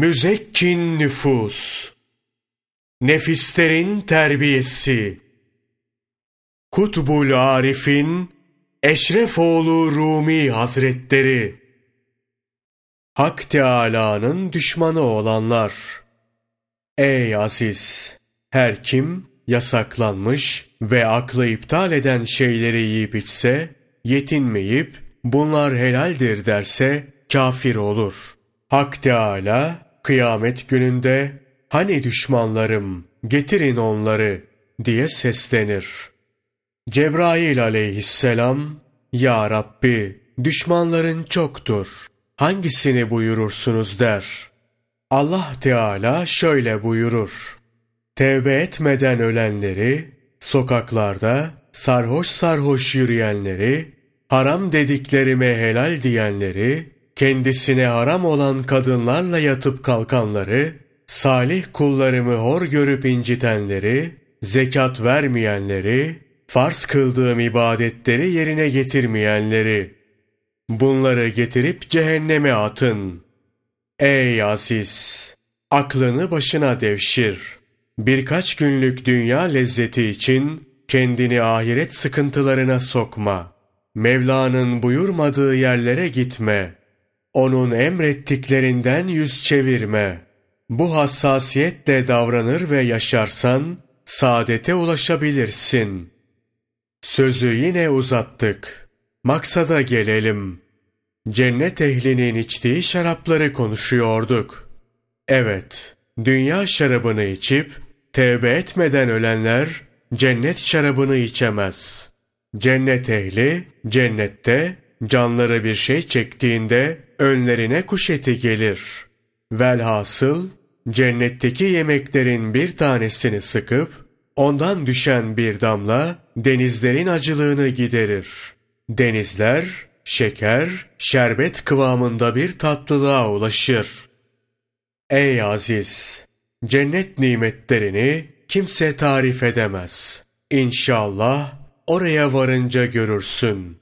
Müzekkin nüfus, nefislerin terbiyesi, Kutbul Arif'in Eşrefoğlu Rumi Hazretleri, Hak Teâlâ'nın düşmanı olanlar, Ey aziz! Her kim yasaklanmış ve aklı iptal eden şeyleri yiyip içse, yetinmeyip bunlar helaldir derse kafir olur. Hak Teâlâ kıyamet gününde hani düşmanlarım getirin onları diye seslenir. Cebrail aleyhisselam Ya Rabbi düşmanların çoktur. Hangisini buyurursunuz der. Allah Teala şöyle buyurur. Tevbe etmeden ölenleri, sokaklarda sarhoş sarhoş yürüyenleri, haram dediklerime helal diyenleri, kendisine haram olan kadınlarla yatıp kalkanları, salih kullarımı hor görüp incitenleri, zekat vermeyenleri, farz kıldığım ibadetleri yerine getirmeyenleri, bunları getirip cehenneme atın. Ey aziz! Aklını başına devşir. Birkaç günlük dünya lezzeti için kendini ahiret sıkıntılarına sokma. Mevla'nın buyurmadığı yerlere gitme. Onun emrettiklerinden yüz çevirme. Bu hassasiyetle davranır ve yaşarsan, saadete ulaşabilirsin. Sözü yine uzattık. Maksada gelelim. Cennet ehlinin içtiği şarapları konuşuyorduk. Evet, dünya şarabını içip, tevbe etmeden ölenler, cennet şarabını içemez. Cennet ehli, cennette, canları bir şey çektiğinde, önlerine kuş eti gelir. Velhasıl, cennetteki yemeklerin bir tanesini sıkıp, ondan düşen bir damla, denizlerin acılığını giderir. Denizler, şeker, şerbet kıvamında bir tatlılığa ulaşır. Ey aziz! Cennet nimetlerini kimse tarif edemez. İnşallah oraya varınca görürsün.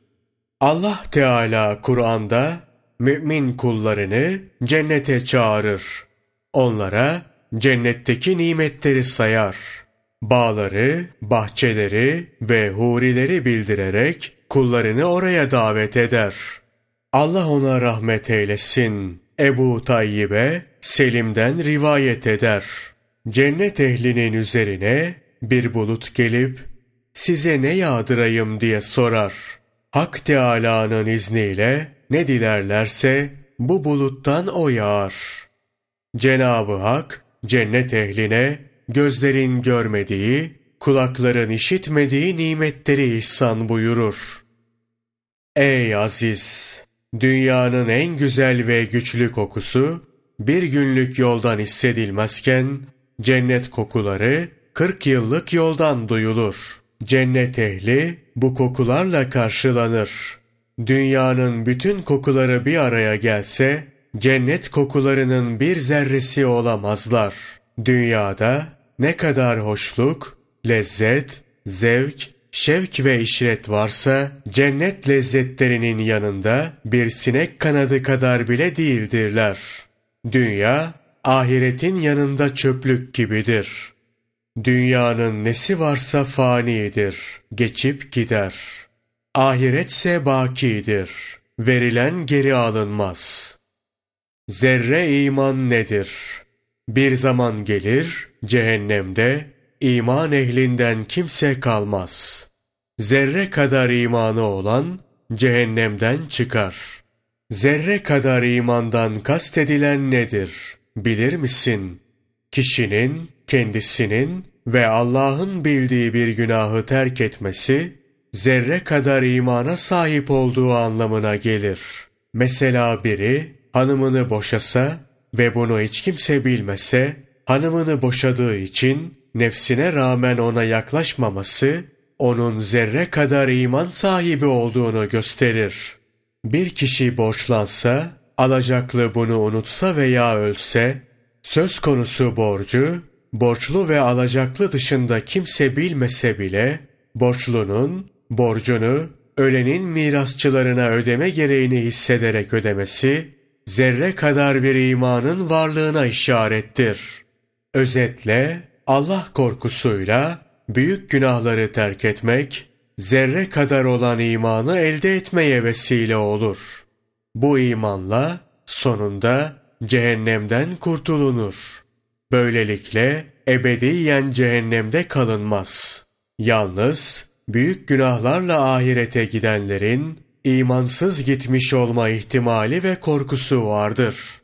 Allah Teala Kur'an'da mümin kullarını cennete çağırır. Onlara cennetteki nimetleri sayar. Bağları, bahçeleri ve hurileri bildirerek kullarını oraya davet eder. Allah ona rahmet eylesin. Ebu Tayyip'e Selim'den rivayet eder. Cennet ehlinin üzerine bir bulut gelip size ne yağdırayım diye sorar. Hak Teâlâ'nın izniyle ne dilerlerse bu buluttan o yağar. Cenab-ı Hak cennet ehline gözlerin görmediği, kulakların işitmediği nimetleri ihsan buyurur. Ey aziz! Dünyanın en güzel ve güçlü kokusu, bir günlük yoldan hissedilmezken, cennet kokuları kırk yıllık yoldan duyulur. Cennet ehli bu kokularla karşılanır. Dünyanın bütün kokuları bir araya gelse, cennet kokularının bir zerresi olamazlar. Dünyada ne kadar hoşluk, lezzet, zevk, şevk ve işret varsa cennet lezzetlerinin yanında bir sinek kanadı kadar bile değildirler. Dünya ahiretin yanında çöplük gibidir. Dünyanın nesi varsa fanidir, geçip gider. Ahiretse bakidir, verilen geri alınmaz. Zerre iman nedir? Bir zaman gelir, cehennemde iman ehlinden kimse kalmaz. Zerre kadar imanı olan cehennemden çıkar. Zerre kadar imandan kastedilen nedir? Bilir misin? Kişinin, kendisinin ve Allah'ın bildiği bir günahı terk etmesi, zerre kadar imana sahip olduğu anlamına gelir. Mesela biri, hanımını boşasa ve bunu hiç kimse bilmese, hanımını boşadığı için nefsine rağmen ona yaklaşmaması, onun zerre kadar iman sahibi olduğunu gösterir. Bir kişi borçlansa, alacaklı bunu unutsa veya ölse, söz konusu borcu, borçlu ve alacaklı dışında kimse bilmese bile, borçlunun, borcunu, ölenin mirasçılarına ödeme gereğini hissederek ödemesi, zerre kadar bir imanın varlığına işarettir. Özetle Allah korkusuyla büyük günahları terk etmek, zerre kadar olan imanı elde etmeye vesile olur. Bu imanla sonunda cehennemden kurtulunur. Böylelikle ebediyen cehennemde kalınmaz. Yalnız büyük günahlarla ahirete gidenlerin imansız gitmiş olma ihtimali ve korkusu vardır.